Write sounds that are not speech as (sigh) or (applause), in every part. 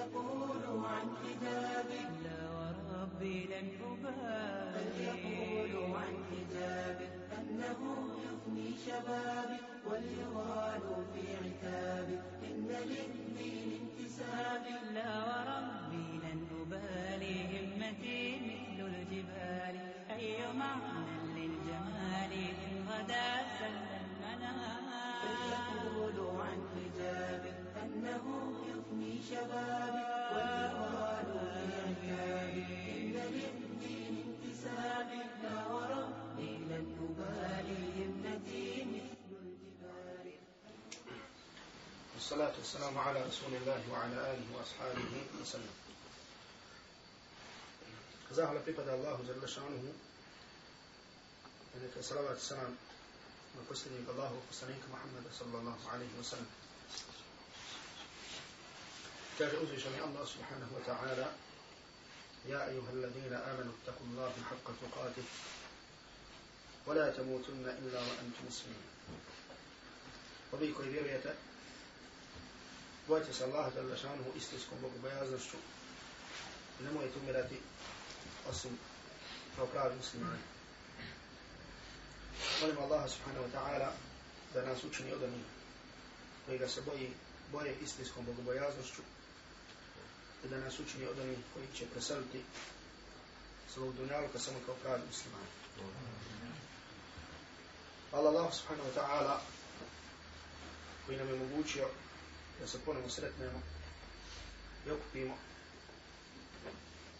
فليقولوا عن حجابك لا وربي لن أبالي. فليقولوا عن حجابك أنه يفني شبابك وليغالوا في عتابك إن للدين انتسابك لا وربي لن أبالي. همتي مثل الجبال. أي معنى للجمال إن غدا سل المنام فليقولوا عن حجابك أنه يفني الشباب والقران الكريم والصلاة والسلام على رسول الله وعلى آله وأصحابه وسلم. زاهل في قد الله جل شانه إنك صلوات السلام من قسلني الله وقسلينك محمد صلى الله عليه وسلم Uzvišeni Allah subhanahu wa ta'ala يا أيها الذين آمنوا اتقوا الله حق تقاته ولا تموتن إلا وأنتم مسلمون وبيكو vjerujete bojite se Allaha jalla šanuhu istinskom bogobojaznošću i nemojte umirati osim kao pravi muslimani. Molim Allaha subhanahu wa ta'ala da nas učini od onih koji ga se boji, boje istinskom bogobojaznošću da nas učini od onih koji će preseliti svog dunjaluka samo kao pravi muslimani. Hvala Allah subhanahu wa ta'ala koji nam je mogućio da se ponovno sretnemo i okupimo,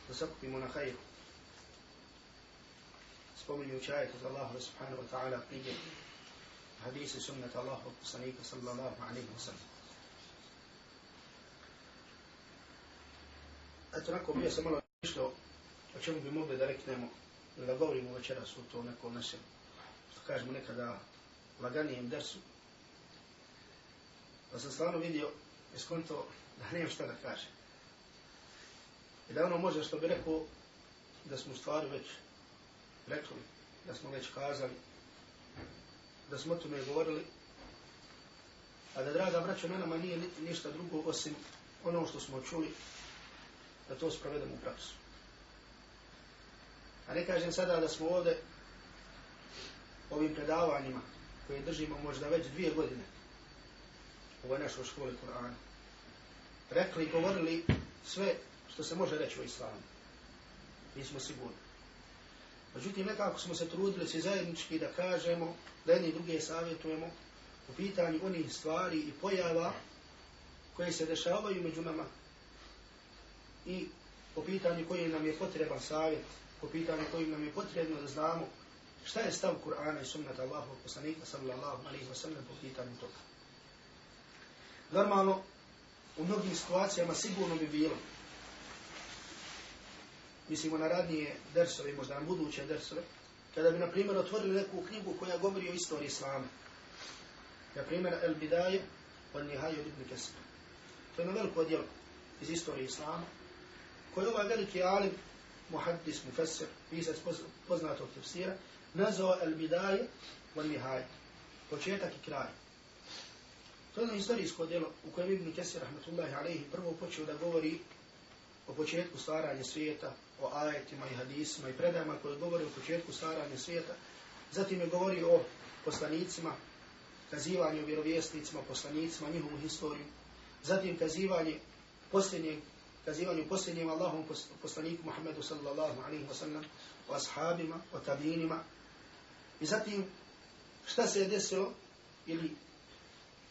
da se okupimo na hajru. Spominjući ajet od Allaha subhanahu wa ta'ala prije hadisi sunnata Allahu poslanika sallallahu alaihi wa sallam. Eto, nakon bio sam malo mislio o čemu bi mogli da reknemo da govorimo večeras u to nekom našem, što kažemo nekada laganijem dersu, Pa sam stvarno vidio i skonto da nemam šta da kažem. I da ono može što bi rekao da smo stvari već rekli, da smo već kazali, da smo o tome govorili, a da draga braća na nama nije ništa drugo osim ono što smo čuli, da to sprovedemo u praksu. A ne kažem sada da smo ovde ovim predavanjima koje držimo možda već dvije godine, u ovoj našoj školi Kur'ana. Rekli i govorili sve što se može reći o islamu. Nismo sigurni. Međutim, nekako smo se trudili svi zajednički da kažemo, da jedni druge savjetujemo u pitanju onih stvari i pojava koje se dešavaju među nama i po pitanju koje nam je potreban savjet, po pitanju kojim nam je potrebno da znamo šta je stav Kur'ana i sunnata Allahu poslanika sallallahu alaihi wa sallam po pitanju toga. Normalno, u mnogim situacijama sigurno bi bilo. Mislimo na radnije dersove, možda na buduće dersove, kada bi, na primjer, otvorili neku knjigu koja govori o istoriji Islama. Na primjer, El Bidaje od Nihaju Ibn Kesir. To je na veliko djelo iz istorije Islama, koji ovaj veliki alim, muhaddis, mufessir, pisac poznatog tefsira, nazvao El Bidaje od nihaje, Početak i kraj. To je jedno istorijsko djelo u kojem Ibn Kesir, rahmatullahi alaihi, prvo počeo da govori o početku stvaranja svijeta, o ajetima i hadisima i predajama koje govori o početku stvaranja svijeta. Zatim je govori o poslanicima, kazivanje o vjerovjesnicima, poslanicima, njihovu historiju. Zatim kazivanje posljednjeg, kazivanju posljednjim Allahom poslaniku Muhammedu sallallahu alaihi wa sallam, o ashabima, o tabinima. I zatim šta se je desilo ili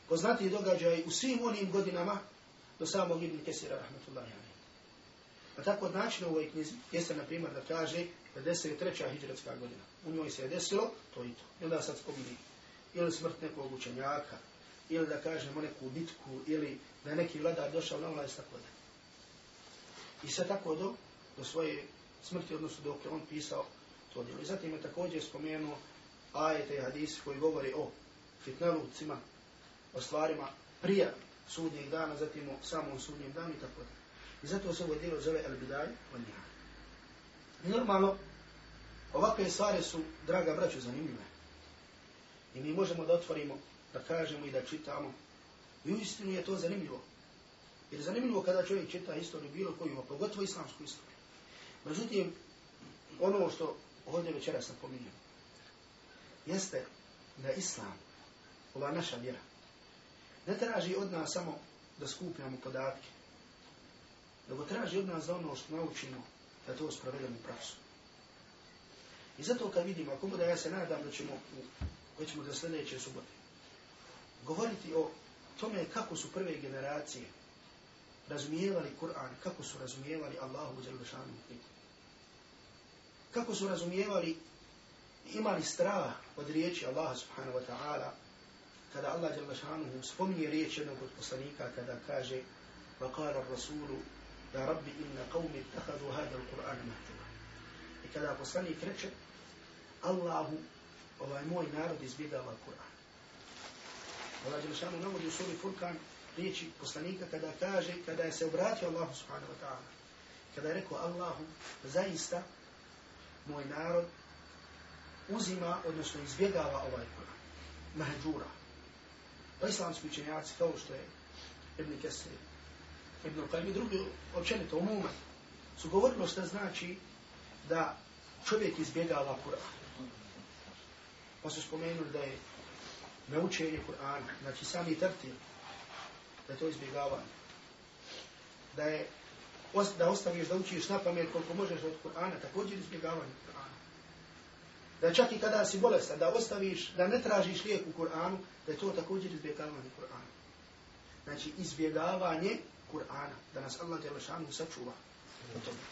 poznati događaj u svim onim godinama do samog Ibn Kesira, rahmatullahi alaihi. Pa tako od načina u ovoj knjizi jeste, na primjer, da kaže da desila treća godina. U njoj se je desilo to i to. I onda sad spomni ili smrt nekog učenjaka, ili da kažemo neku bitku, ili da neki vladar došao na vlast, tako da. I sve tako do, do svoje smrti, odnosno dok je on pisao to djelo. I zatim je također spomenuo ajete i hadisi koji govori o fitnalucima, o stvarima prije sudnjeg dana, zatim o samom sudnjem danu i tako da. I zato se ovo djelo zove El Bidaj od Nihaj. I normalno, ovakve stvari su, draga braćo, zanimljive. I mi možemo da otvorimo, da kažemo i da čitamo. I u istinu je to zanimljivo. Jer zanimljivo kada čovjek čita istoriju bilo koju, a pogotovo islamsku istoriju. Međutim, ono što ovdje večera sam pominjao, jeste da islam, ova naša vjera, ne traži od nas samo da skupljamo podatke, nego traži od nas da ono što naučimo, da to sprovedemo u praksu. I zato kad vidimo, ako da ja se nadam da ćemo, već ćemo da sljedeće subote, govoriti o tome kako su prve generacije razumijevali Kur'an, kako su razumijevali Allahu Đalešanu knjigu. Kako su razumijevali, imali strah od riječi Allaha subhanahu wa ta'ala, kada Allah Đalešanu spominje riječ jednog od poslanika, kada kaže وقال الرسول يا رب إن قوم اتخذوا هذا القرآن مهجورا. I kada poslanik reče, Allahu, ovaj moj narod izbjegava Kur'an. Allah Đelešanu navodi u suri Furkan riječi poslanika kada kaže, kada je se obratio Allahu subhanahu wa ta'ala, kada je rekao Allahu, zaista moj narod uzima, odnosno izbjegava ovaj Kur'an. Mahđura. Pa islamski učenjaci, kao što je Ibn Kesir, Ibn Qajmi, drugi općenito, umuman, su govorili što znači da čovjek izbjegava Kur'an. Pa su spomenuli da je naučenje Kur'ana, znači sami tertil, da to izbjegavanje. Da je da ostaviš da učiš na pamet koliko možeš od Kur'ana, također izbjegavanje Kur'ana. Da čak i kada si bolestan, da ostaviš, da ne tražiš lijek u Kur'anu, da je to također izbjegavanje Kur'ana. Znači izbjegavanje Kur'ana, da nas Allah Đelešanu sačuva od toga.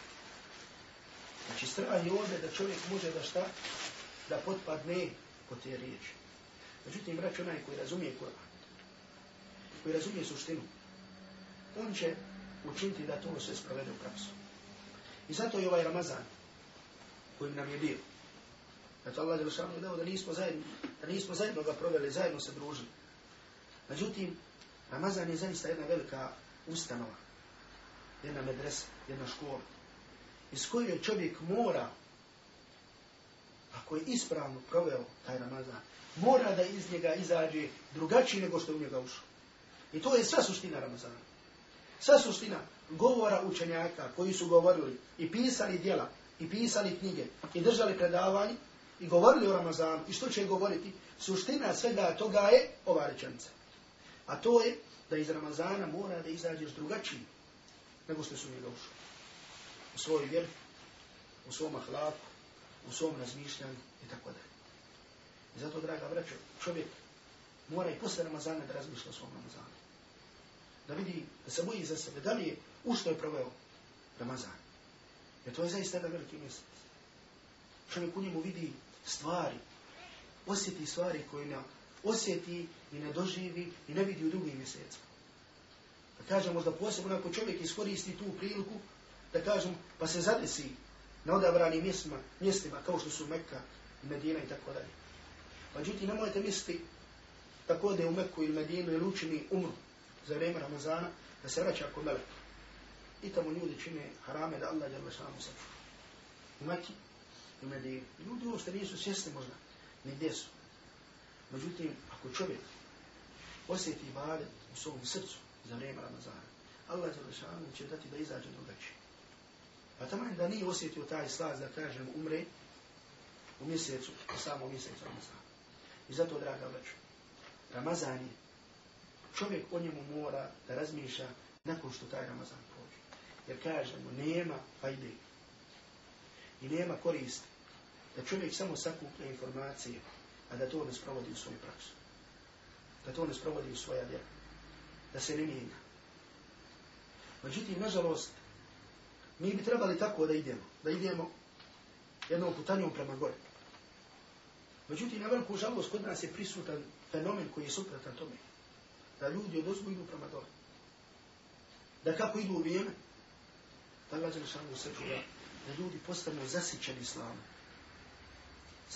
Znači strah je ovdje da čovjek može da šta, da potpadne po te riječi. Međutim, brać, onaj koji razumije Kur'an, koji razumije suštinu, on će učiniti da to sve sprovede u praksu. I zato je ovaj Ramazan, kojim nam je bio, Zato Allah je dao da nismo zajedno, da nismo zajedno ga proveli, zajedno se družili. Međutim, Ramazan je zaista jedna velika ustanova, jedna medresa, jedna škola, iz koje čovjek mora, ako je ispravno proveo taj Ramazan, mora da iz njega izađe drugačiji nego što je u njega ušao. I to je sva suština Ramazana. Sva suština govora učenjaka koji su govorili i pisali djela i pisali knjige, i držali predavanje, i govorili o Ramazanu, i što će govoriti, suština svega toga je ova rečenica. A to je da iz Ramazana mora da izađeš drugačiji nego što su mi došli. U svoj vjer, u svom ahlaku, u svom razmišljanju i tako dalje. I zato, draga braćo, čovjek mora i posle Ramazana da razmišlja o svom Ramazanu. Da vidi, da se boji za sebe, da li je u što je proveo Ramazan. Jer to je zaista jedan veliki mjesec. Čovjek u njemu vidi stvari, osjeti stvari koje ne osjeti i ne doživi i ne vidi u drugim mjesecima. Da kažem, možda posebno ako čovjek iskoristi tu priliku, da kažem, pa se zadesi na odabranim mjestima, mjestima kao što su Mekka Medina i tako dalje. Međutim, nemojte misliti tako da je u Mekku ili Medinu ili učini umru za vrijeme Ramazana, da se vraća kod melek. I tamo ljudi čine harame da Allah jalla šanu saču. U Mekki i Medinu. Ljudi uopšte nisu svjesni možda, ni gdje su. Međutim, ako čovjek osjeti ibadet u svom srcu za vrijeme Ramazana, Allah jel šanu će dati da izađe drugačije. Pa tamo da nije osjetio taj slaz da kažem umre u mjesecu, u samom mjesecu Ramazana. I zato, draga braću, Ramazan je, čovjek o njemu mora da razmišlja nakon što taj Ramazan prođe. Jer kažemo, nema fajde i nema koristi da čovjek samo sakuplja informacije, a da to ne sprovodi u svoju praksu. Da to ne sprovodi u svoja djela. Da se ne mijenja. Međutim, nažalost, mi bi trebali tako da idemo. Da idemo jednom putanjom prema gore. Međutim, na veliku žalost kod nas je prisutan fenomen koji je suprotan tome. Da ljudi od ozbu idu prema dole. Da kako idu u vrijeme, da Allah je samo se čuva, da ljudi postanu zasićeni islamu.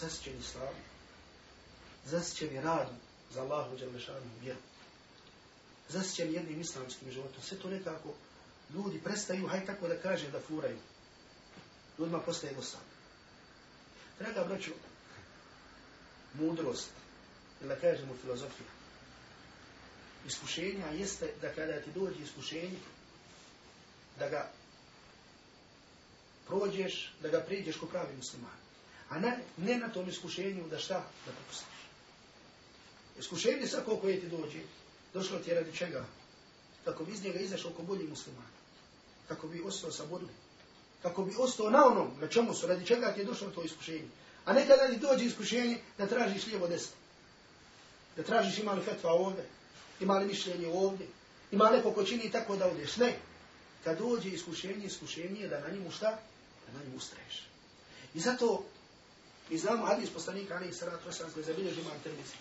Zasićeni islamu. Zasićeni radom za Allahu Đalešanu vjeru. Zasićeni jednim islamskim životom. Sve to nekako ljudi prestaju, haj tako da kaže da furaju. Ljudima postaje dosadno. Draga braću, mudrost, da kažemo filozofija, iskušenja jeste da kada ti dođe iskušenje, da ga prođeš, da ga priđeš ko pravi musliman. A ne, ne na tom iskušenju da šta? Da popustiš. Iskušenje svako koje ti dođe, došlo ti je radi čega? Kako bi iz njega izašao ko bolji musliman. Kako bi ostao saborli. Kako bi ostao na onom, na čemu su, radi čega ti je došlo to iskušenje. A ne kada ti dođe iskušenje da tražiš lijevo desno. Da tražiš ima li fetva ovdje, ima li mišljenje ovdje, ima neko ko čini tako da odeš. Ne. Kad dođe iskušenje, iskušenje je da na njemu šta? Da na njemu ustraješ. I zato mi znamo hadis poslanika Ali Salatu Vesan koji zabilježi imam televiziju.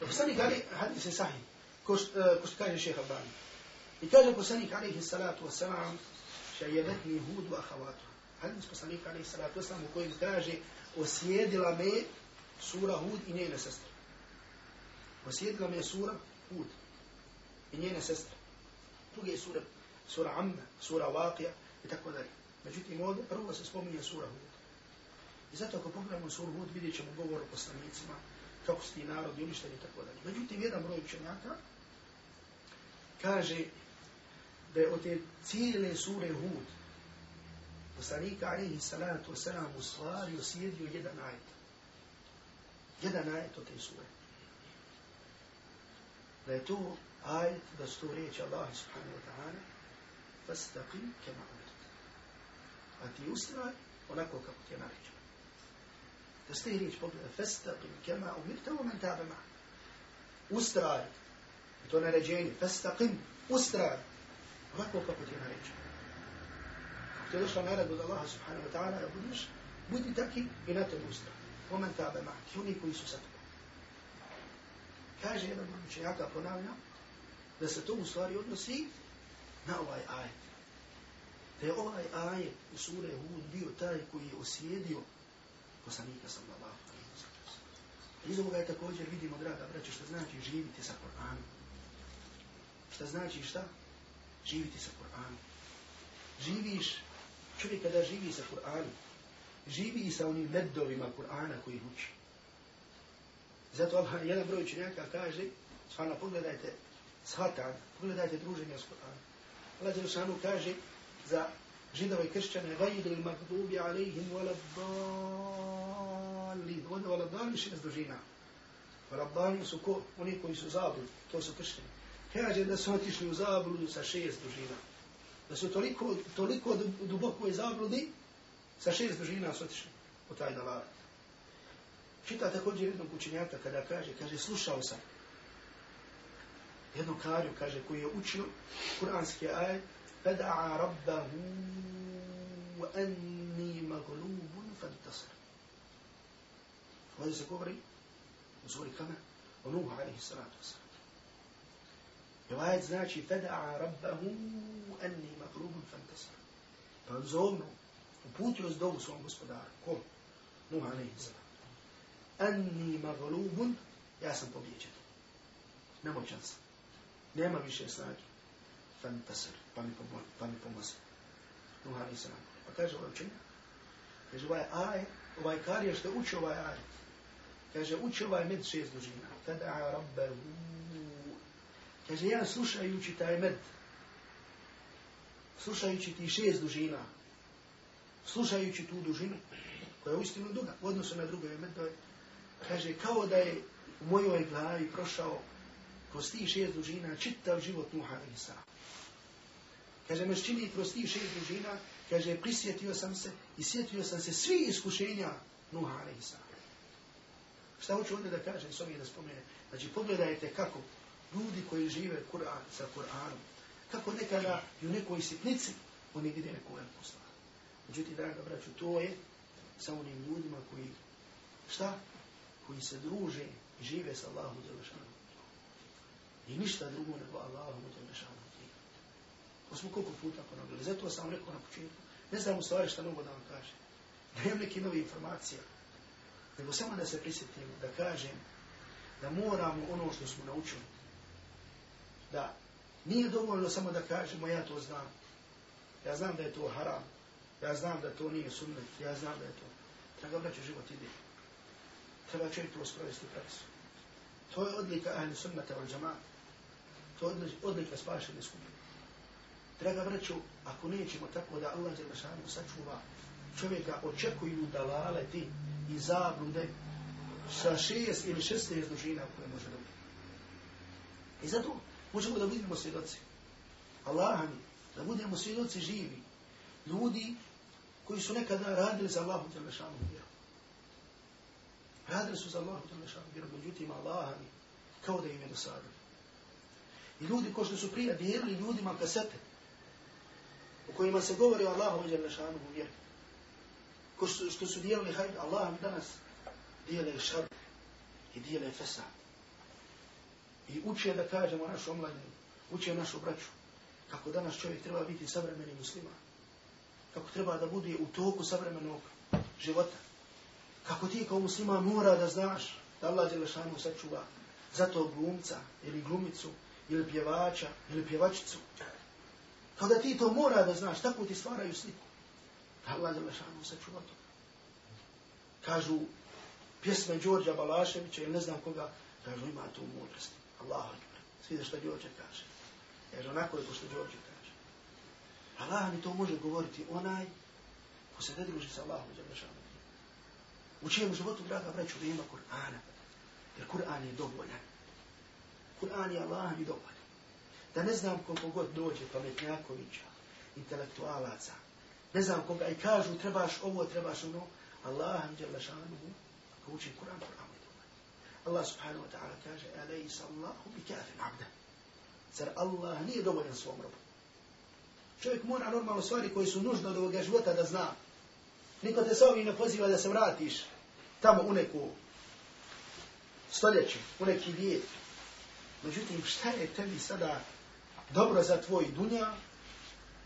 Poslanik Ali hadis je sahih, ko što e, kaže šeha Bani. I kaže poslanik Ali Salatu Vesan šajevetni hudu ahavatu. Hadis poslanika Ali Salatu Vesan u kojem kaže osjedila me sura Hud i njene sestre. Osjedila me sura Hud i njene sestre. Druge sura, sura Amna, sura Vakija i tako dalje. Međutim, ovdje prvo se spominje sura Hud. I zato ako pogledamo suru Hud, vidjet ćemo govor o poslanicima, kako su ti narodi uništeni i tako dalje. Međutim, jedan broj učenjaka kaže da je od te cijele sure Hud poslanika alihi salatu wasalam u stvari osjedio jedan ajet. Jedan ajet od te sure. Da je to ajet, da su to reći Allah subhanahu wa ta'ala fastaqim kema umirt. A ti ustraj onako kako ti je naređeno. Da ste riječ pogleda, festaqim kema umirta u men tabe ma. Ustraj. I to naređenje. Festaqim. Ustraj. Ovako kako ti je naređeno. Kako ti je došla naredba od Allaha subhanahu wa ta'ala, ja budiš, budi taki i na tom ustraj. U men tabe ma. Oni koji su sa. Kaže jedan od učenjaka, ponavljam, da se to u stvari odnosi na ovaj ajet. Da je ovaj ajet u sure Hud bio taj koji je osjedio poslanika sallallahu alaihi wa sallam. Iz ovoga je također vidimo, draga braće, što znači živiti sa Kur'anom. Šta znači šta? Živiti sa Kur'anom. Živiš, čovjek kada živi sa Kur'anom, živi i sa onim medovima Kur'ana koji uči. Zato Allah, jedan broj učenjaka kaže, stvarno pogledajte shatan, pogledajte druženje s Kur'anom. Allah Đelšanu kaže za židove i kršćane, vajdu il magdubi alaihim wala dali wala dali šest dužina. Wala dali su ko, oni koji su zabludu, to su kršćani. Kaže da su otišli u zabludu sa šest dužina. Da su toliko, toliko duboko je zabludi, sa šest dužina su otišli u taj dalaret. Čita također jednog učenjaka kada kaže, kaže, slušao sam jednu kariju, kaže, koji je učio kuranski aj, fada'a rabbahu anni maglubun fantasar. Ovdje se govori, uzvori kame, onuhu alaihi salatu wasalam. I ovaj znači, fada'a rabbahu anni maglubun fantasar. Pa on zovno, uputio zdovu svom gospodaru, kom? Nuhu alaihi salatu Anni maglubun ja sam pobjeđen nemoćan sam nema više snage fantasir, pa mi, pomo pa mi pomozi. Nuh i sram. Pa kaže ovaj učenja, kaže ovaj aj, ovaj karija što uči ovaj aj, kaže uči ovaj med šest dužina. Tada rabbehu. Kaže ja slušajući taj med, slušajući ti šest dužina, slušajući tu dužinu, koja je uistinu duga, u odnosu na druge je kaže kao da je u mojoj glavi prošao kroz ti šest dužina čitav život Nuh alaih sallam. Kaže, me čini kroz tih šest dužina, kaže, prisjetio sam se i sjetio sam se svi iskušenja Nuha Isa. Šta hoću ovdje da kažem, s ovim da spomene? Znači, pogledajte kako ljudi koji žive Kur'an sa Kur'anom, kako nekada i u nekoj sitnici oni vide neku veliku stvar. Međutim, draga braću, to je sa onim ljudima koji, šta? Koji se druže i žive sa Allahom Đelešanom. I ništa drugo nego Allahom Đelešanom. To smo koliko puta ponovili. Zato sam rekao na početku. Ne znam u stvari šta mogu da vam kažem. Nemam neke nove informacije. Nego samo da se prisjetim, da kažem da moramo ono što smo naučili. Da nije dovoljno samo da kažemo ja to znam. Ja znam da je to haram. Ja znam da to nije sunnet. Ja znam da je to. Treba braću život ide. Treba čovjek to sprovesti praksu. To je odlika ahli sunnata wal džamaat. To je odlika spašene skupine. Draga braću, ako nećemo tako da Allah Đelešanu sačuva čovjeka, očekuju dalaleti i zablude sa šest ili šestnest dužina koje može dobiti. I zato možemo da budemo svjedoci. Allah mi, da budemo svjedoci živi. Ljudi koji su nekada radili za Allahu Đelešanu vjeru. Radili su za Allahu Đelešanu vjeru, međutim Allah mi, kao da im je dosadili. I ljudi ko što su prije dijelili ljudima kasete, u kojima se govori o Allahu Đelešanu vjeru. Ko što, što su dijelili hajde, Allah mi danas dijele šar i dijele fesad. I uče da kažemo našu omladinu, uče našu braću, kako danas čovjek treba biti savremeni musliman. Kako treba da bude u toku savremenog života. Kako ti kao muslima mora da znaš da Allah Đelešanu sačuva zato glumca ili glumicu ili pjevača ili pjevačicu. Kao da ti to mora da znaš, tako ti stvaraju sliku. Da Allah Đelešanu sačuva to. Kažu pjesme Đorđa Balaševića ili ne znam koga, kažu ima tu mudrosti. Allahu akbar. Svi da što Đorđe kaže. Jer onako je ko što Đorđe kaže. Allah mi to može govoriti onaj ko se ne druži sa Allahom Đelešanu. U čijem životu, draga braću, da ima Kur'ana. Jer Kur'an je dovoljan. Kur'an je Allah i dovoljan. Da ne znam koliko god dođe pametnjakovića, intelektualaca, ne znam koga i kažu trebaš ovo, trebaš ono, Allah mi Đelešanu, ako uči Kur'an, Kur'an je dovoljan. Allah subhanahu wa ta'ala kaže, alejsa Allahu bi kafin abda. Zar Allah nije dovoljan svom robu? Čovjek mora normalno stvari koje su nužne od ovoga života da zna. Niko te sa ovim ne poziva da se vratiš tamo u neku stoljeću, u neki vijek. Međutim, šta je tebi sada dobro za tvoj dunja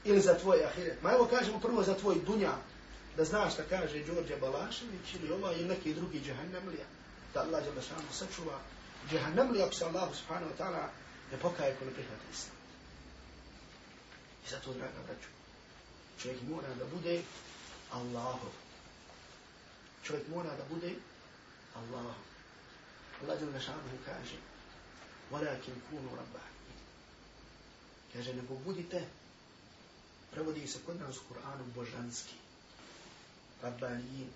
ili za tvoj ahiret? Ma evo kažemo prvo za tvoj dunja, da znaš šta kaže Đorđe Balašević ili ova ili neki drugi džehennemlija, da Allah je samo sačuva džehennemlija ako se Allah subhanahu wa ta'ala ne pokaje ko ne prihvati islam. I zato, draga braću, čovjek mora da bude Allahov. Čovjek mora da bude Allahov. Allah jel našanuhu kaže, walakin kunu rabbani. Kaže, nego budite, prevodi se kod nas u Kur'anu božanski. Rabbanijin.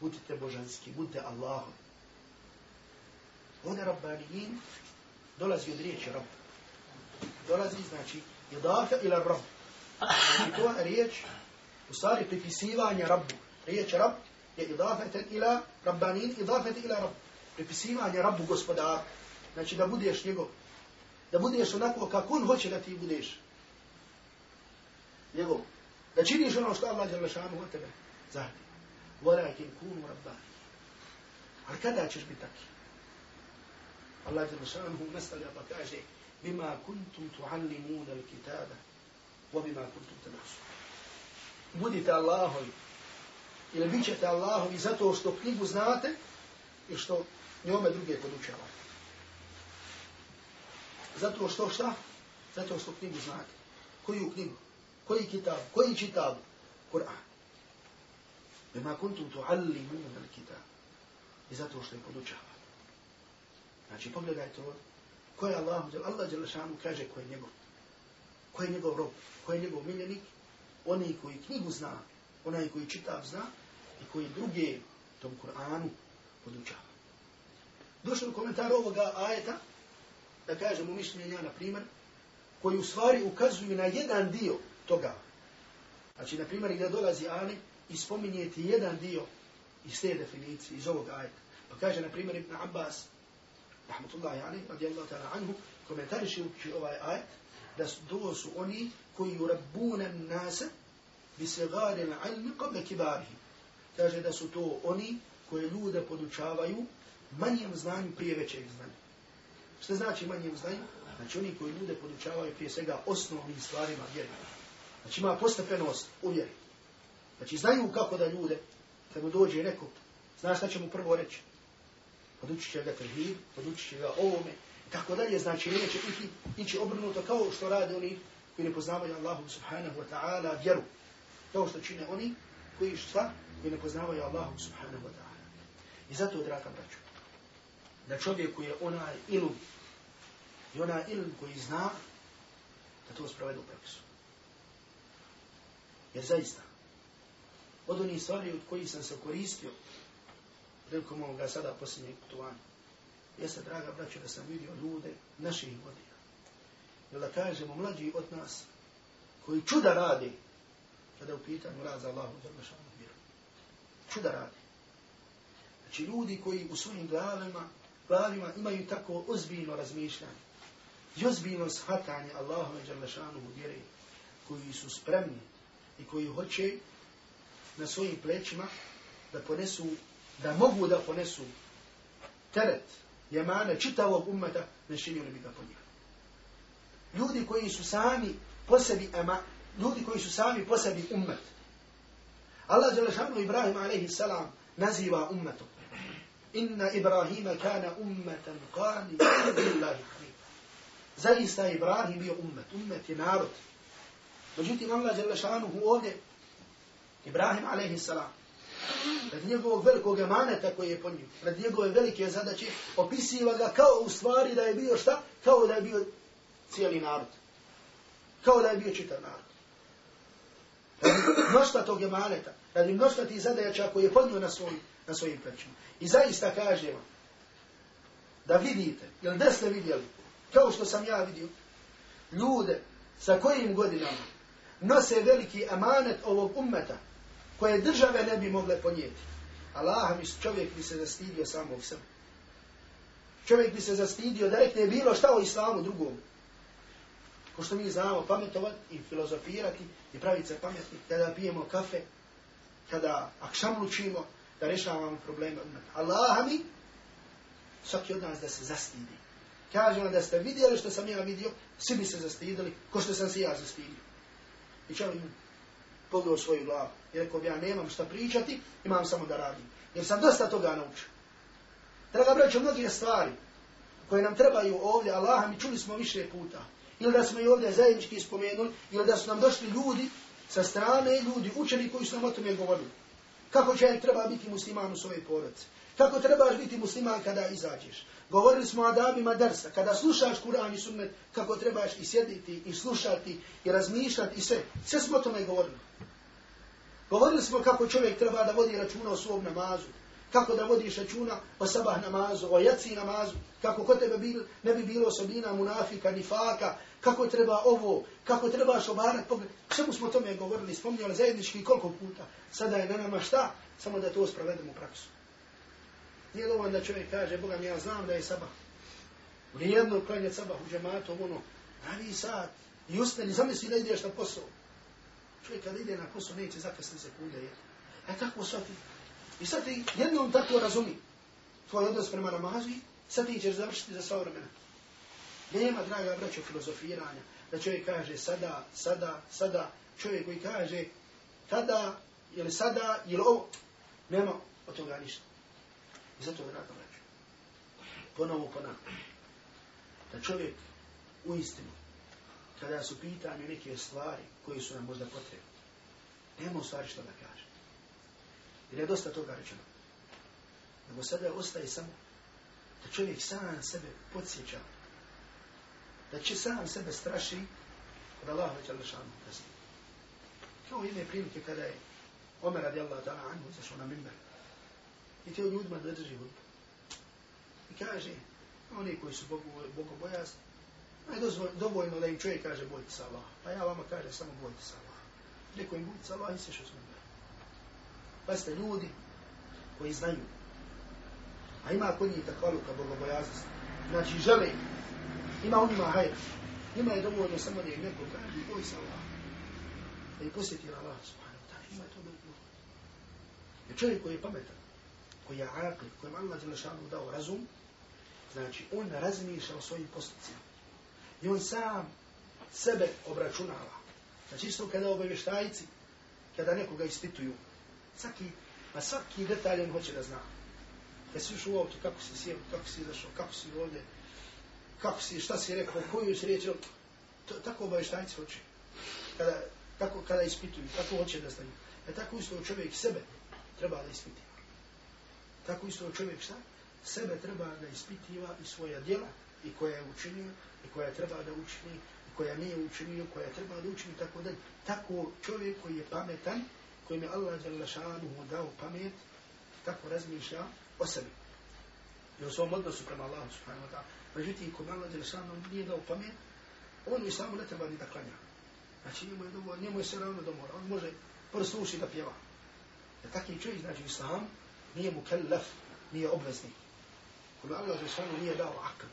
Budite božanski, budite Allahom. Ovdje rabbanijin dolazi od riječi Rabb. Dolazi, znači, idafa ila Rabb. Znači, to je riječ, u stvari, pripisivanje Rabbu. Riječ rab je idafeten ila Rabbanin, idafeten ila Rabb. Pripisivanje Rabbu gospodaru. Znači, da budeš njegov. Da budeš onako kako on hoće da ti budeš. Njegov. Da činiš ono što Allah jalla šanu od tebe zahdi. Walakin kunu Rabbani. Ali kada ćeš biti taki? Allah jalla šanu nastavlja pa kaže bima kuntum tuallimuna al-kitaba wa bima kuntum tadrusun. Budite Allahovi ili bit ćete Allahovi zato što knjigu znate i što njome druge podučavate. Zato što šta? Zato što knjigu znate. Koju knjigu? Koji kitab? Koji čitab? Kur'an. Bima kuntum tuallimuna al-kitab. I zato što je podučavate. Znači, pogledajte ovo. Ko je Allah? Allah Đelešanu kaže ko je njegov. Ko je njegov rob? Ko je njegov miljenik? Onaj koji knjigu zna, onaj koji čitav zna i koji druge tom Kur'anu podučava. Došlo u komentar ovoga ajeta, da kažemo mišljenja, na primjer, koji u stvari ukazuju na jedan dio toga. Znači, na primjer, gdje dolazi Ani i spominjeti jedan dio iz te definicije, iz ovog ajeta. Pa kaže, na primjer, Ibn Abbas, rahmatullahi alaih, radijallahu ta'ala anhu, komentariši ovaj ajet, da to su oni koji urabbuna nasa bi segari almi qabla kibarihi. Kaže da su to oni koji ljude podučavaju manjem znanju prije većeg znanja. Što znači manjem znanju? Znači oni koji ljude podučavaju prije svega osnovnim stvarima vjeri. Znači ima postepenost u vjeri. Znači znaju kako da ljude, kad mu dođe neko, znaš šta će mu prvo reći? Podučit će ga tevhid, podučit će ga ovome, tako dalje, znači neće ići, ići obrnuto kao što rade oni koji ne poznavaju Allahu subhanahu wa ta'ala vjeru. To što čine oni koji šta? Koji ne poznavaju Allahu subhanahu wa ta'ala. I zato, draga braću, da čovjeku je onaj ilum i onaj ilum koji zna da to sprovede u praksu. Jer zaista, od onih stvari od kojih sam se koristio prilikom ovoga sada posljednjeg putovanja, jeste, draga braćo, da sam vidio ljude naših godina. Jer da kažemo, mlađi od nas, koji čuda radi, kada je u pitanju rad za Allahu za našanu vjeru. Čuda radi. Znači, ljudi koji u svojim glavima, glavima imaju tako ozbiljno razmišljanje i ozbiljno shvatanje Allahu za našanu vjeru, koji su spremni i koji hoće na svojim plećima da ponesu, da mogu da ponesu teret jemane čitavog ummeta, ne šinjeli bi ga po njih. Ljudi koji su sami po sebi, ema, ljudi koji su sami po sebi ummet. Allah Đelešanu Ibrahim a.s. naziva ummetom. Inna Ibrahima kana ummetan qani lillahi hanif. Zaista Ibrahim bio ummet. Ummet je narod. Međutim, Allah Đelešanu ovdje, Ibrahim a.s. Radi njegovog velikog emaneta koji je po njim, radi njegove velike zadaće, opisiva ga kao u stvari da je bio šta? Kao da je bio cijeli narod. Kao da je bio čitav narod. Radi mnoštva tog emaneta, radi mnoštva tih zadajača koje je podnio na, svoj, na svojim plećima. I zaista kažem vam, da vidite, jel da ste vidjeli, kao što sam ja vidio, ljude sa kojim godinama nose veliki emanet ovog ummeta, koje države ne bi mogle ponijeti. Allah mi čovjek bi se zastidio samog sebe. Čovjek bi se zastidio da rekne bilo šta o islamu drugom. Ko što mi znamo pametovat i filozofirati i praviti se pametni kada pijemo kafe, kada akšamlučimo, da rešavamo probleme umeta. Allah mi svaki od nas da se zastidi. Kažem da ste vidjeli što sam ja vidio, svi bi se zastidili, ko što sam se ja zastidio. I čovjek pogledao svoju glavu. I rekao bi, ja nemam šta pričati, imam samo da radim. Jer sam dosta toga naučio. Draga braćo, mnoge stvari koje nam trebaju ovdje, Allaha mi čuli smo više puta. Ili da smo i ovdje zajednički spomenuli, ili da su nam došli ljudi sa strane, ljudi, učeni koji su nam o tome govorili. Kako će treba biti musliman u svojoj porodici? Kako trebaš biti musliman kada izađeš? Govorili smo o adabima. Kada slušaš Kur'an i sunnet, kako trebaš i sjediti, i slušati, i razmišljati, i sve. Sve smo o tome govorili. Govorili smo kako čovjek treba da vodi računa o svom namazu. Kako da vodiš računa o sabah namazu, o jaci namazu. Kako kod tebe bil, ne bi bilo osobina munafika, nifaka. Kako treba ovo, kako trebaš obarat pogled. Čemu smo o tome govorili, spomnjali zajednički koliko puta. Sada je na nama šta? Samo da to sprovedemo u praksu. Nije dovoljno da čovjek kaže, Boga mi ja znam da je sabah. Vrijedno klanjati sabah u džematu, ono, pravi sat. I ustani, zamisli da ideš na posao. Čovjek kad ide na posao, neće zakasniti sekunde. Je. A tako svaki, I sad ti jednom tako razumi tvoj odnos prema namazi, sad ti ćeš završiti za sva vremena. Nema, draga braćo, filozofiranja, da čovjek kaže sada, sada, sada, čovjek koji kaže tada, ili sada, ili ovo, nema od toga ništa. I zato, draga braćo, ponovo ponavljam, da čovjek u istinu, kada su pitanju neke stvari koje su nam možda potrebne, nema u stvari što da kaže. Jer je dosta toga rečeno. Nego sada ostaje samo da čovjek sam sebe podsjeća, da će sam sebe straši od Allaha već Allahšanu kazni. Kao jedne prilike kada je Omer radi Allah ta'ala anhu zašao na mimber i teo ljudima da drži hudbu. I kaže, oni koji su Bogu, bogobojasni, aj dovoljno da im čovjek kaže bojte se Allah. Pa ja vama kažem samo bojte se Allah. Rekao im bojte se Allah i se što smo. Pa ste ljudi koji znaju. A ima kod njih takvaluka bogobojaznost. Znači žele, ima u njima hajr. Njima je dovoljno samo da im neko kaže boj se Allah. Da im posjeti Allah subhanahu ta'ala. Ima to dovoljno. Jer čovjek koji je pametan, koji je aqli, kojem Allah Đelešanu dao razum, znači on razmišlja o svojim postupcima. I on sam sebe obračunava. Znači isto kada obavještajci, kada nekoga ispituju, svaki, pa svaki detalj on hoće da zna. Kad si ušao u auto, kako si sjeo, kako si izašao, kako si ovdje, kako si, šta si rekao, koju si riječ, to, tako obavještajci hoće. Kada, tako, kada ispituju, tako hoće da znaju. E tako isto čovjek sebe treba da ispituje. Tako isto čovjek šta? sebe treba da ispitiva i svoja djela i koja je učinio i koja treba da učini i koja nije učinio, koja treba da učini tako da tako čovjek koji je pametan, kojim je Allah Đalešanuhu dao pamet, tako razmišlja o sebi. I u svom odnosu prema Allahu subhanahu wa ta'ala. Međutim, kome Allah Đalešanuhu nije dao pamet, on i samo ne treba ni da klanja. Znači, njemu je, dovolj, njemu je sve ravno do mora. On može prsluši da pjeva. Jer takvi čovjek, znači, islam nije mu kellef, nije obveznik. Kome Allah Đalešanuhu nije dao akl.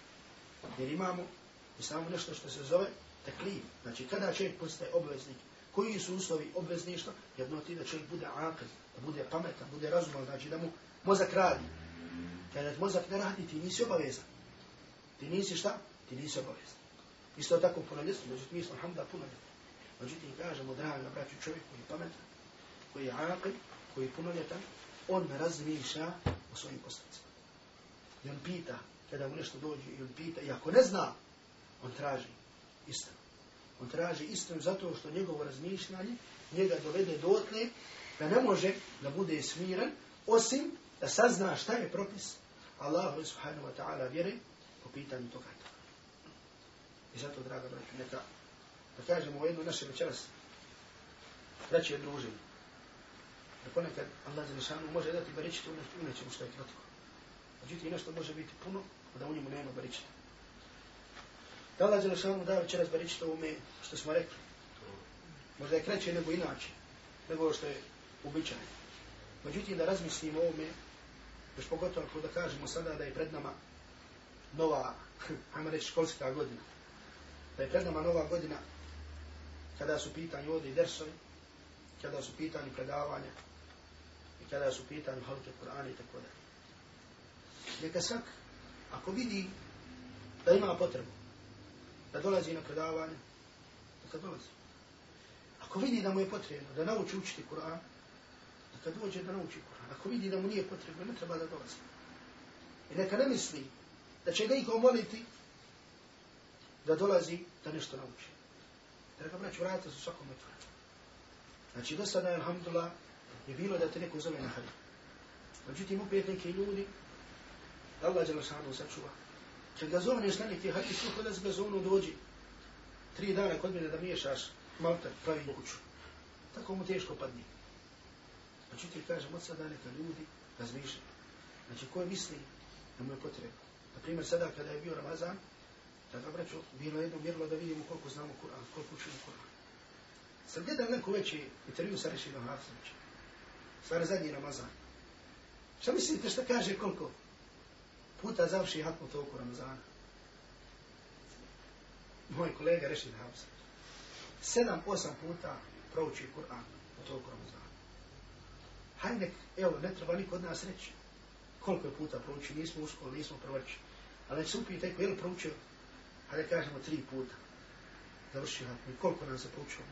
Jer imamo islamu nešto što se zove teklif. Znači, kada čovjek postaje obveznik, koji su uslovi obvezništva? Jedno ti da čovjek bude akad, da bude pametan, bude razuman, znači da mu mozak radi. Kada mozak ne radi, ti nisi obavezan. Ti nisi šta? Ti nisi obavezan. Isto tako punoljetstvo, međutim, mi smo hamda punoljetni. Međutim, kažemo, draga braću, čovjek koji je pametan, koji je akad, koji je punoljetan, on razmišlja o svojim postupcima. I on pita, kada mu nešto dođe, i on pita, i ako ne zna, on traži istinu. On traži istinu zato što njegovo razmišljanje njega dovede do da ne može da bude smiren, osim da sazna šta je propis Allahu subhanahu wa ta'ala vjere po pitanju toga i toga. I zato, draga braća, neka, da kažemo u jednu naše večeras, braći je druženi. Da ponekad Allah za lišanu može dati baričiti u ono nečemu ono što je kratko. Međutim, nešto može biti puno, a da u njemu nema baričiti. Da Allah za lišanu da večeras baričiti u što smo rekli. Možda je kraće nego inače, nego što je uobičajeno. Međutim, da razmislimo o ovome, još pogotovo ako da kažemo sada da je pred nama nova, (laughs) ajmo reći, školska godina. Da je pred nama nova godina kada su pitanje ovdje i dersovi, kada su pitanje predavanja i kada su pitanje halke Kur'ana i tako da. Neka svak, ako vidi da ima potrebu da dolazi na predavanje, neka dolazi. Ako vidi da mu je potrebno da nauči učiti Kur'an, neka dođe da nauči Kur'an. Ako vidi da mu nije potrebno, ne treba da dolazi. I neka ne misli da će ga iko moliti da dolazi da nešto nauči. Draga braću, vrata su svakom otvoreni. Znači, do sada, alhamdulillah, je bilo da te neko zove na hadith. Međutim, opet neki ljudi, Allah je sanu sačuva, kad ga zovneš na neki hadis, kako da se ga zovnu dođi, tri dana kod mene da miješaš malta, pravi kuću. Tako mu teško padne. Međutim, kažem, od sada neka ljudi razmišljaju. Znači, ko je misli da mu je potrebno? Na primjer, sada kada je bio Ramazan, tada braću, bilo jedno mjerilo da vidimo koliko znamo Kur'an, koliko učimo Kur'an. Sam gledao neko veći intervju sa Rešinom Hafzovićem. Stvar zadnji Ramazan. Šta mislite šta kaže koliko puta završi hatmu toku Ramazana? Moj kolega Rešid Hafzović. Sedam, osam puta prouči Kur'an u toku Ramazana. Hajde, evo, ne treba niko od nas reći koliko je puta prouči, nismo usko, nismo prvači. Ali se upije je li proučio, hajde kažemo tri puta, završio hatmu, koliko nam se proučilo,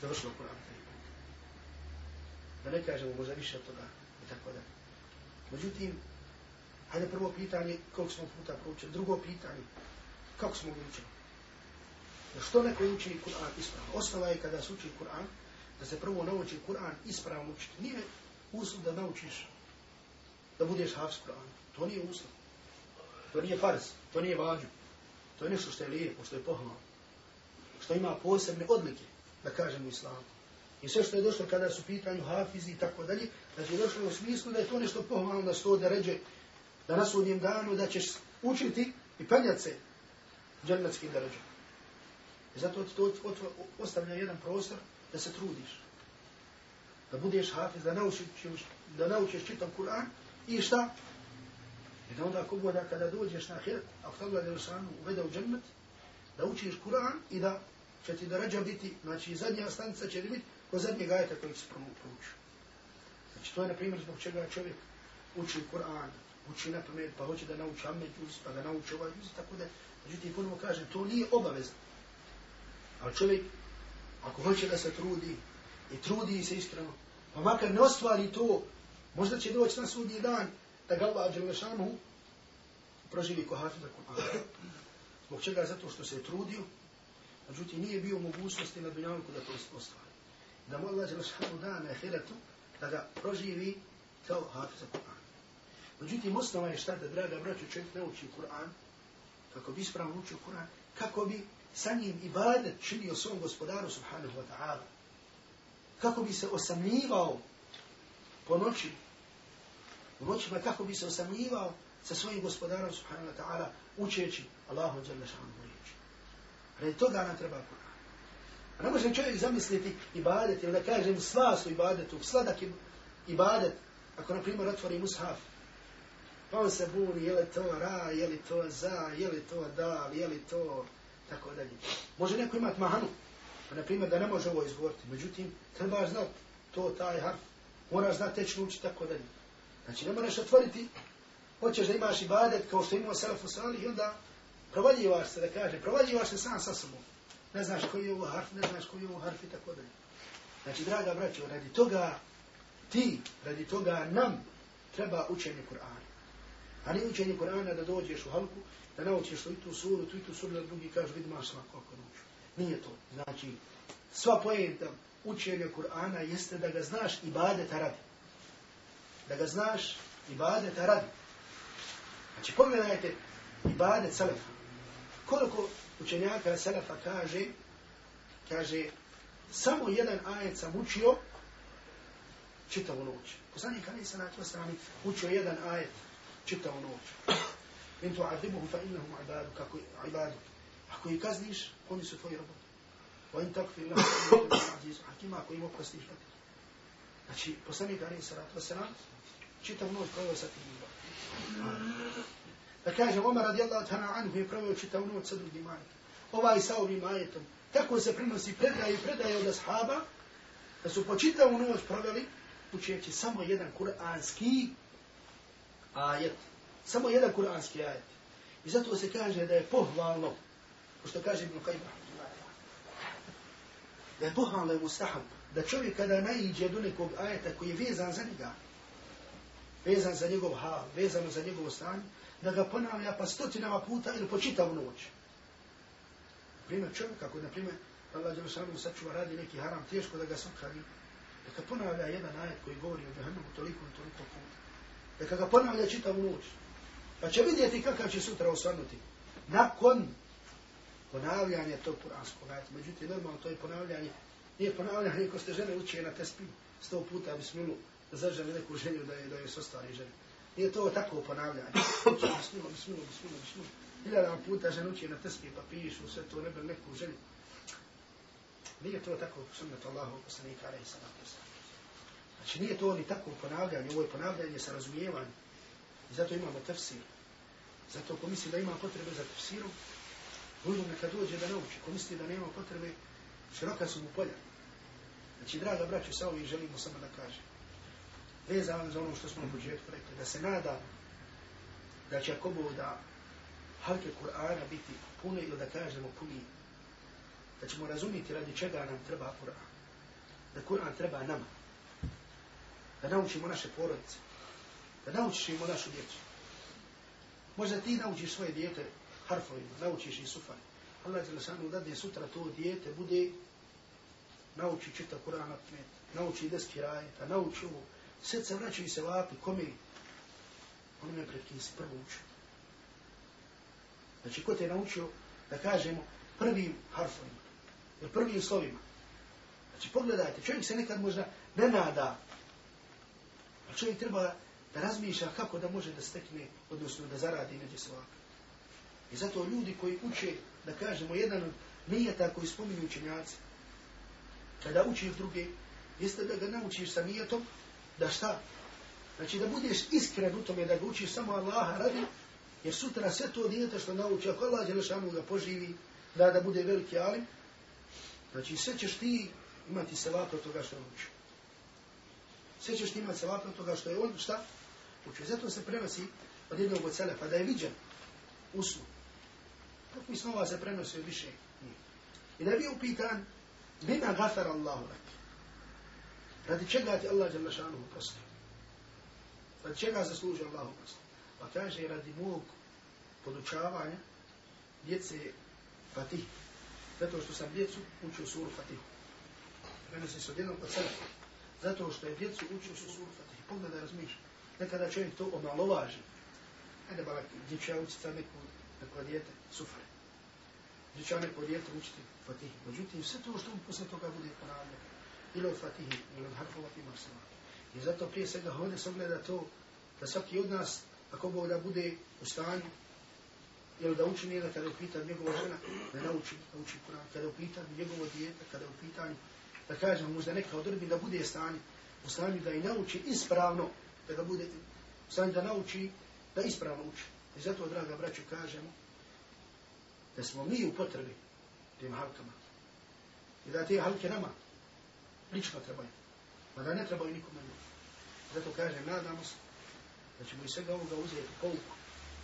završilo Kur'an tri puta. Da ne kažemo možda više od toga, i tako da. Međutim, hajde prvo pitanje, koliko smo puta proučili, drugo pitanje, kako smo učili. Da što neko uči Kur'an ispravno? Osnova je kada se uči Kur'an, da se prvo nauči Kur'an ispravno učiti. Nije uslov da naučiš da budeš hafs Kur'an. To nije uslov. To nije farz, to nije vađu. To je nešto što je lijepo, što je pohvalno. Što ima posebne odlike, da kažemo islamu. I sve što je došlo kada su pitanju hafizi i tako dalje, da će došlo u smislu da je to nešto pohvalno da sto da ređe da na sudnjem danu da ćeš učiti i penjat se džennetskim deređom. I zato ti to ostavlja jedan prostor da se trudiš. Da budeš hafiz, da naučiš, da naučiš čitam Kur'an i šta? I da onda ako boda kada dođeš na ahiret, ako tako da je uvede u džennet, da učiš Kur'an i da će ti darađa biti, znači zadnja stanica će biti ko zadnje gajeta koji se promu proučio. Znači to je na primjer zbog čega čovjek uči Kur'an, uči na pamet, pa hoće da nauči amet Juz, pa da nauči ovaj Juz, tako da, međutim, ponovo kažem, to nije obavezno. Ali čovjek, ako hoće da se trudi, i trudi se iskreno, pa makar ne ostvari to, možda će doći na sudnji dan, da ga Allah Đelešanu proživi ko hafiza Kur'ana. Zbog čega? Zato što se je trudio, međutim nije bio mogućnosti na dunjavniku da to ostvari. Da mu Allah Đelešanu da na ahiretu, da ga proživi kao hafiza Kur'ana. Međutim, osnova je šta da, draga braćo, čovjek nauči Kur'an, kako bi ispravno učio Kur'an, kako bi sa njim ibadet činio svom gospodaru, subhanahu wa ta'ala. Kako bi se osamljivao po noći, u noćima kako bi se osamljivao sa svojim gospodarom, subhanahu wa ta'ala, učeći Allahu dželle šanuhu riječi. Radi toga nam treba Kur'an. A ne može čovjek zamisliti ibadet, ili da kažem slast u ibadetu, sladak ibadet, ako na primjer otvori mushaf, pa on se buni, je li to ra, je li to za, je li to dal, je li to tako dalje. Može neko imati mahanu, pa na primjer da ne može ovo izgovoriti, međutim, treba znat to, taj harf, moraš znat tečno učiti, tako dalje. Znači, ne moraš otvoriti, hoćeš da imaš ibadet kao što imao Salafu Sali i onda provaljivaš se, da kaže, provaljivaš se sam sa sobom. Ne znaš koji je ovo harf, ne znaš koji je ovo harf i tako dalje. Znači, draga braćo, radi toga ti, radi toga nam treba učenje Kur'ana. A ne učenje Kur'ana da dođeš u halku, da naučiš tu i tu suru, tu i tu suru, da drugi kažu, vidi maš svako nauču. Nije to. Znači, sva pojenta učenja Kur'ana jeste da ga znaš i badeta radi. Da ga znaš i badeta radi. Znači, pogledajte ibadet Selefa. Koliko učenjaka Selefa kaže, kaže, samo jedan ajet sam učio, čitavu noć. Poslanik Ali se nato učio jedan ajet čitavu noć. In tu adibuhu fa innahum ibaduk, ako ibaduk. Ako ih kazniš, oni su tvoji roboti. Wa in takfir lahu fa innahum azizu hakim, ako im oprostiš, pa Znači, poslanik Ali se nato čitav noć provio sa tim ibadom. Da kaže, Omer radijallahu ta'ala anhu je provio čitav noć sa drugim ajetom. Ovaj sa ovim ajetom. Tako se prinosi predaje i predaje od ashaba, da su po čitavu noć proveli učeći samo jedan kuranski ajet. Samo jedan kuranski ajet. I zato se kaže da je pohvalno, ko što kaže Ibn Qajba, da je pohvalno i mustahab, da čovjek kada najiđe do nekog ajeta koji je vezan za njega, vezan za njegov hal, vezano za njegovo stanje, da ga ponavlja pa stotinama puta ili po čitavu noć. Primjer čovjeka koji, na primjer, Allah Đelšanu sačuva radi neki haram, teško da ga sakrani, da ga ponavlja jedan ajet koji govori o Jehannemu toliko i toliko puta. Neka ga ponavlja čitavu noć. Pa će vidjeti kakav će sutra osvanuti. Nakon ponavljanja tog kuranskog ajta. Međutim, normalno to je ponavljanje. Nije ponavljanje ko ste žene uči na tespi sto puta bismilu da zaželi neku želju da je, da je sostvari žene. Nije to tako ponavljanje. Uči bismilu, bismilu, bismilu, bismilu. Hiljada puta žene uči na tespi pa pišu sve to nebe neku želju. Nije to tako sunnet Allahu poslanika alaihi sallam. Znači nije to ni tako ponavljanje, ovo je ponavljanje sa razumijevanjem. I zato imamo tefsir. Zato ko misli da ima potrebe za tefsirom, Budu neka dođe da nauči. Ko misli da nema potrebe, široka su mu polja. Znači, draga braću, sa ovim želimo samo da kaže. Vezano za ono što smo u početku rekli, da se nada da će ako Bog da halke Kur'ana biti pune ili da kažemo puni da ćemo razumjeti radi čega nam treba Kur'an. Da Kur'an treba nama. Da naučimo naše porodice. Da naučimo našu djecu. Možda ti naučiš svoje djete harfovima, naučiš i sufan. Allah je sanu dadne sutra to djete bude nauči čita Kur'an na pamet, nauči deski rajeta, nauči ovo. Sve se vraćaju se vapi, kome? Onome pred kim si prvo učio. Znači, ko te naučio da kažemo prvim harfovima, Jer prvim slovima. Znači, pogledajte, čovjek se nekad možda ne nada, a čovjek treba da razmišlja kako da može da stekne, odnosno da zaradi među svaka. I zato ljudi koji uče, da kažemo, jedan od nijeta koji spominju učenjaci, kada učiš druge, jeste da ga naučiš sa nijetom, da šta? Znači da budeš iskren u tome, da ga učiš samo Allaha radi, jer sutra sve to dijete što nauči, ako Allah Đelešanu ga poživi, da da bude veliki alim, Znači, sve ćeš ti imati sevap od toga što je. Sve ćeš imati sevap od toga što je on, šta? Učio. Zato se prenosi od jednog od selefa da je viđen u snu. Mi snova se prenosi od više njih. I da je bio upitan, bima gafara Allahu lak. Radi čega ti Allah jalla šanuhu prostio? Radi čega zasluži Allahu prostio? Pa kaže, radi mog podučavanja djece Fatih, zato što sam djecu učio suru Fatihu. Prenosi se od jednog od selefa. Zato što je djecu učio su suru Fatihu. Pogledaj, razmišlja. nekada čovjek to omalovaži. Ajde, balak, gdje ću ja učiti sad neko, neko djete, sufare. Gdje ću ja neko djete učiti fatihi. Međutim, sve to što mu posle toga bude ponavljeno. Ili od fatihi, ili od harfova ima salama. I zato prije svega ovdje se ogleda to da svaki od nas, ako Bog da bude u stanju, ili da uči njega kada je u pitanju njegova žena, da nauči, da uči Kur'an, kada je u pitanju njegovo dijete, kada je u pitanju, da kažemo možda neka odrbi da bude stanje, u stanju da i nauči ispravno, da ga bude u stanju da nauči, da ispravno uči. I zato, draga braću, kažemo da smo mi u potrebi tim halkama. I da te halke nama lično trebaju. Pa da ne trebaju nikome ljudi. Zato kažem, nadamo se da ćemo iz svega ovoga uzeti pouku,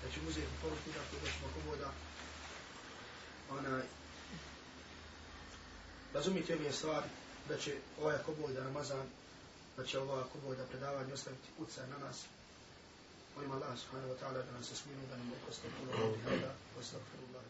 da ćemo uzeti poruku, da da ćemo komoda onaj, razumijete ove stvari, da će ovaj ako boj da Ramazan, da će ovaj ako boj da predavanje ostaviti utjecaj na nas. Molim Allah subhanahu wa ta'ala da nam se smiju, da nam oprosti. Puno od hada, wa astagfirullah,